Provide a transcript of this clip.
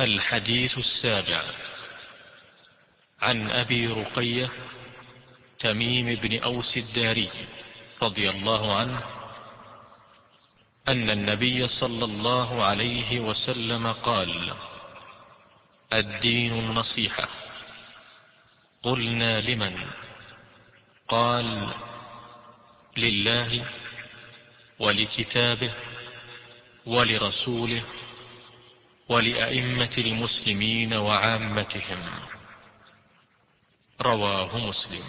الحديث السابع. عن أبي رقية تميم بن أوس الداري رضي الله عنه أن النبي صلى الله عليه وسلم قال الدين النصيحة. قلنا لمن؟ قال لله ولكتابه ولرسوله ولأئمة المسلمين وعامتهم. رواه مسلم.